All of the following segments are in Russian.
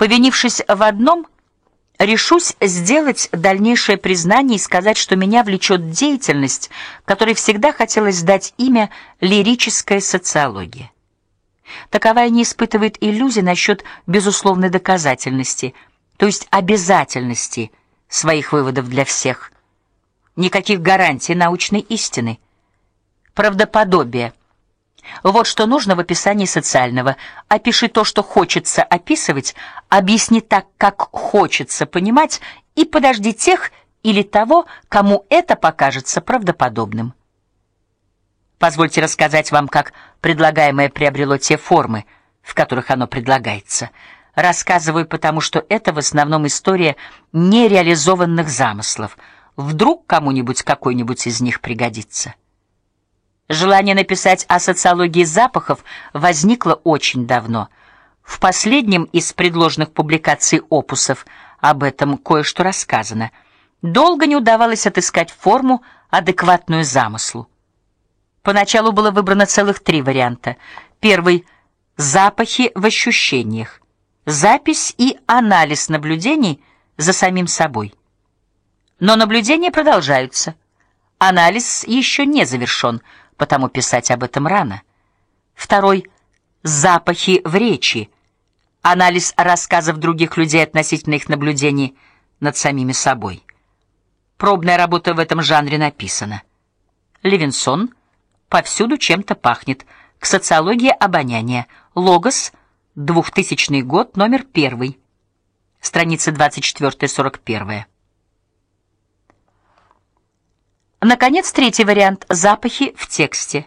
Повинившись в одном, решусь сделать дальнейшее признание и сказать, что меня влечет деятельность, которой всегда хотелось дать имя лирическая социология. Таковая не испытывает иллюзий насчет безусловной доказательности, то есть обязательности своих выводов для всех. Никаких гарантий научной истины. Правдоподобие. Вот что нужно в описании социального. Опиши то, что хочется описывать, объясни так, как хочется понимать, и подожди тех или того, кому это покажется правдоподобным. Позвольте рассказать вам, как предлагаемое приобрело те формы, в которых оно предлагается. Рассказываю, потому что это в основном история нереализованных замыслов. Вдруг кому-нибудь какой-нибудь из них пригодится. Желание написать о социологии запахов возникло очень давно. В последнем из предложенных публикаций опусов об этом кое-что рассказано. Долго не удавалось отыскать форму, адекватную замыслу. Поначалу было выбрано целых три варианта. Первый запахи в ощущениях. Запись и анализ наблюдений за самим собой. Но наблюдения продолжаются. Анализ еще не завершен, потому писать об этом рано. Второй запахи в речи. Анализ рассказов других людей относительно их наблюдений над самими собой. Пробная работа в этом жанре написана. Левинсон Повсюду чем-то пахнет. К социологии обоняния. Логос, 2000 год, номер 1. Страница 24-41. Наконец, третий вариант запахи в тексте.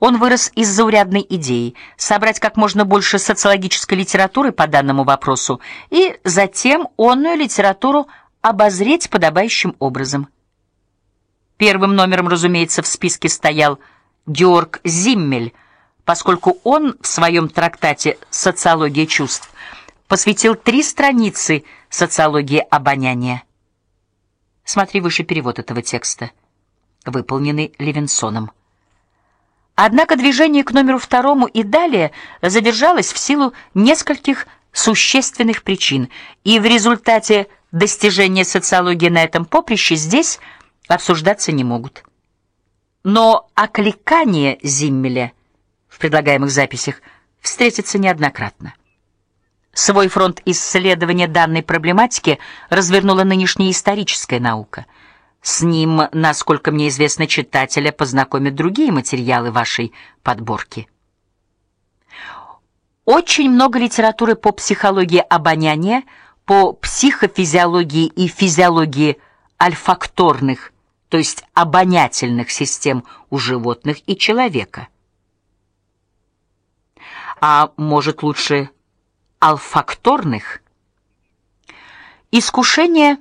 Он вырос из заурядной идеи собрать как можно больше социологической литературы по данному вопросу и затем онную литературу обозреть подобающим образом. Первым номером, разумеется, в списке стоял Георг Зиммель, поскольку он в своем трактате Социология чувств посвятил три страницы социологии обоняния. Смотри выше перевод этого текста, выполненный Левинсоном. Однако движение к номеру второму и далее задержалось в силу нескольких существенных причин, и в результате достижения социологии на этом поприще здесь обсуждаться не могут. Но окликание Зиммеля в предлагаемых записях встретится неоднократно. Свой фронт исследования данной проблематики развернула нынешняя историческая наука. С ним, насколько мне известно, читателя познакомят другие материалы вашей подборки. Очень много литературы по психологии обоняния, по психофизиологии и физиологии альфакторных то есть обонятельных систем у животных и человека. А может лучше алфакторных? Искушение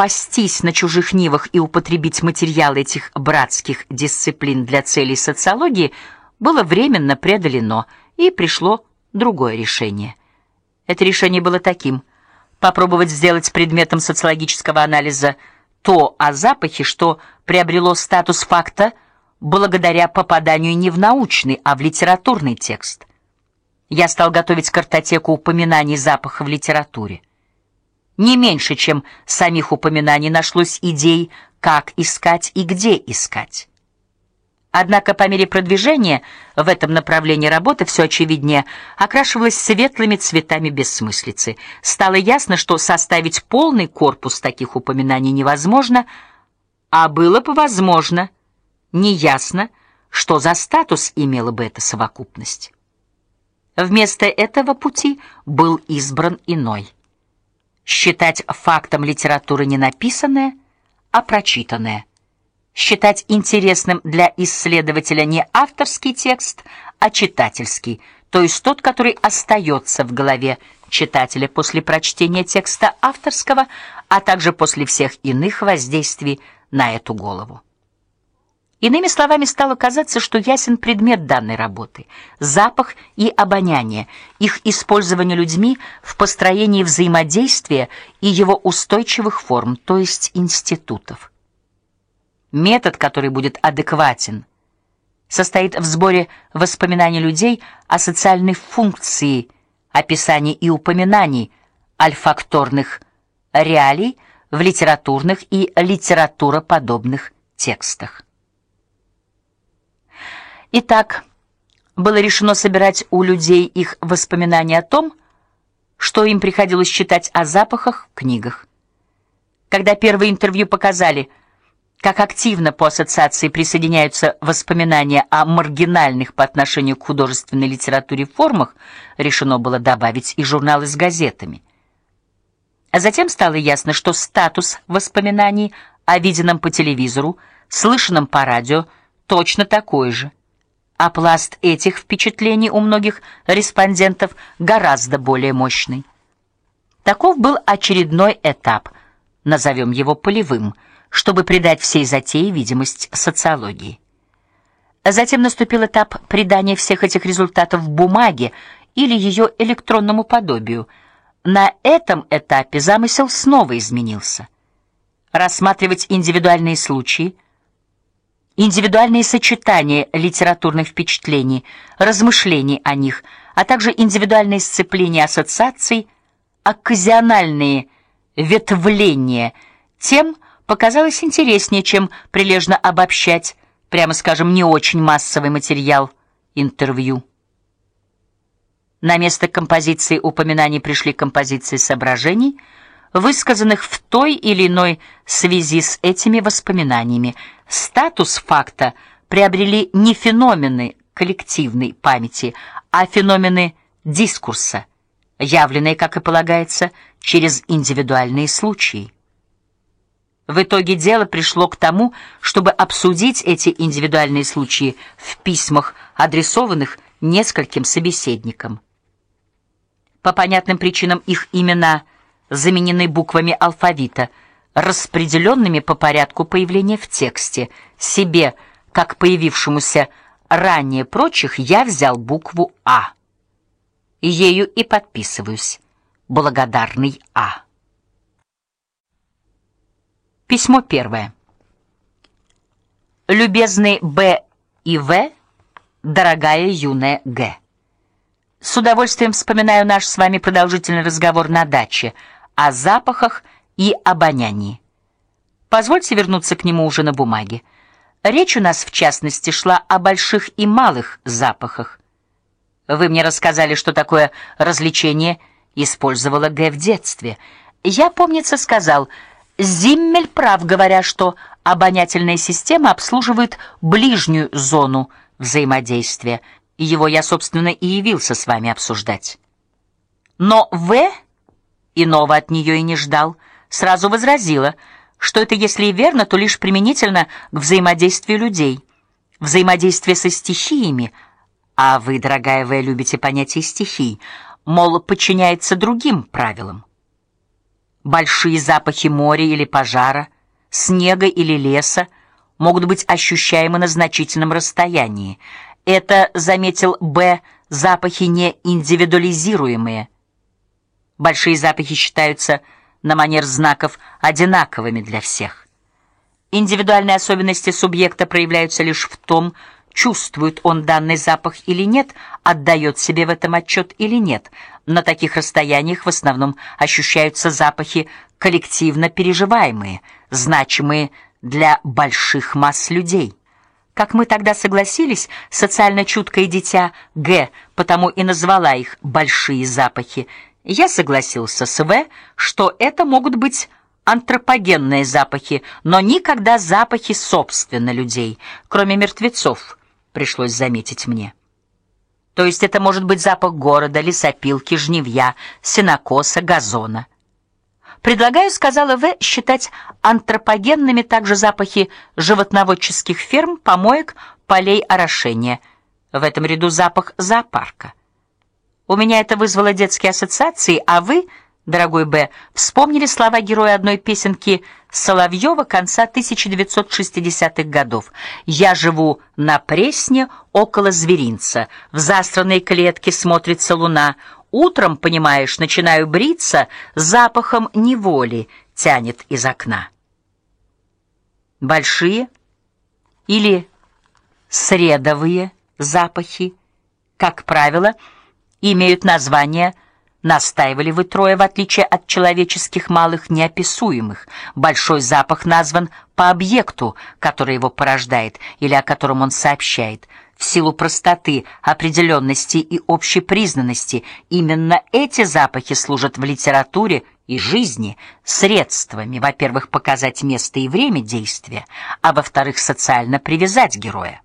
попастись на чужих нивах и употребить материалы этих братских дисциплин для целей социологии было временно преодолено, и пришло другое решение. Это решение было таким: попробовать сделать предметом социологического анализа то о запахе, что приобрело статус факта благодаря попаданию не в научный, а в литературный текст. Я стал готовить картотеку упоминаний запаха в литературе. Не меньше, чем самих упоминаний нашлось идей, как искать и где искать. Однако по мере продвижения в этом направлении работы все очевиднее окрашивалась светлыми цветами бессмыслицы. Стало ясно, что составить полный корпус таких упоминаний невозможно, а было бы возможно, неясно, что за статус имела бы эта совокупность. Вместо этого пути был избран иной. Считать фактом литературы не написанное, а прочитанное считать интересным для исследователя не авторский текст, а читательский, то есть тот, который остается в голове читателя после прочтения текста авторского, а также после всех иных воздействий на эту голову. Иными словами, стало казаться, что ясен предмет данной работы запах и обоняние, их использование людьми в построении взаимодействия и его устойчивых форм, то есть институтов. Метод, который будет адекватен, состоит в сборе воспоминаний людей о социальной функции описаний и упоминаний альфакторных реалий в литературных и литературоподобных текстах. Итак, было решено собирать у людей их воспоминания о том, что им приходилось читать о запахах в книгах. Когда первые интервью показали, как активно по ассоциации присоединяются воспоминания о маргинальных по отношению к художественной литературе формах, решено было добавить и журналы с газетами. А затем стало ясно, что статус воспоминаний о виденном по телевизору, слышанном по радио точно такой же. А пласт этих впечатлений у многих респондентов гораздо более мощный. Таков был очередной этап, назовем его полевым, чтобы придать всей затее видимость социологии. Затем наступил этап придания всех этих результатов бумаге или ее электронному подобию – на этом этапе замысел снова изменился. Рассматривать индивидуальные случаи, индивидуальные сочетания литературных впечатлений, размышлений о них, а также индивидуальные сцепления ассоциаций, окказиональные ветвления, тем показалось интереснее, чем прилежно обобщать, прямо скажем, не очень массовый материал интервью. На место композиции упоминаний пришли композиции соображений, высказанных в той или иной связи с этими воспоминаниями. Статус факта приобрели не феномены коллективной памяти, а феномены дискурса, явленные, как и полагается, через индивидуальные случаи. В итоге дело пришло к тому, чтобы обсудить эти индивидуальные случаи в письмах, адресованных нескольким собеседникам. По понятным причинам их имена заменены буквами алфавита, распределенными по порядку появления в тексте. Себе, как появившемуся ранее прочих, я взял букву А. Ею и подписываюсь. Благодарный А. Письмо первое. Любезный Б и В, дорогая юная Г. С удовольствием вспоминаю наш с вами продолжительный разговор на даче о запахах и обонянии. Позвольте вернуться к нему уже на бумаге. Речь у нас в частности шла о больших и малых запахах. Вы мне рассказали, что такое развлечение использовала Г в детстве. Я, помнится, сказал: Зиммель прав, говоря, что обонятельная система обслуживает ближнюю зону взаимодействия его я, собственно, и явился с вами обсуждать. Но В иного от нее и не ждал, сразу возразила, что это если и верно, то лишь применительно к взаимодействию людей, взаимодействие со стихиями, а вы, дорогая В, любите понятие стихий, мол, подчиняется другим правилам. Большие запахи моря или пожара, снега или леса могут быть ощущаемы на значительном расстоянии. Это заметил Б. Запахи не индивидуализируемые. Большие запахи считаются на манер знаков одинаковыми для всех. Индивидуальные особенности субъекта проявляются лишь в том, чувствует он данный запах или нет, отдает себе в этом отчет или нет. На таких расстояниях в основном ощущаются запахи коллективно переживаемые, значимые для больших масс людей. Как мы тогда согласились, социально чуткое дитя Г, потому и назвала их большие запахи. Я согласился с В, что это могут быть антропогенные запахи, но никогда запахи собственно людей, кроме мертвецов, пришлось заметить мне. То есть это может быть запах города, лесопилки, жнивья, сенокоса, газона. Предлагаю, сказала В, считать антропогенными также запахи животноводческих ферм, помоек, полей орошения. В этом ряду запах зоопарка. У меня это вызвало детские ассоциации, а вы, дорогой Б, вспомнили слова героя одной песенки Соловьева конца 1960-х годов. Я живу на Пресне около зверинца. В застранной клетке смотрится луна. Утром, понимаешь, начинаю бриться, запахом неволи тянет из окна. Большие или средовые запахи, как правило, имеют название Настаивали вы трое, в отличие от человеческих малых неописуемых. Большой запах назван по объекту, который его порождает или о котором он сообщает. В силу простоты, определенности и общепризнанности именно эти запахи служат в литературе и жизни средствами, во-первых, показать место и время действия, а во-вторых, социально привязать героя.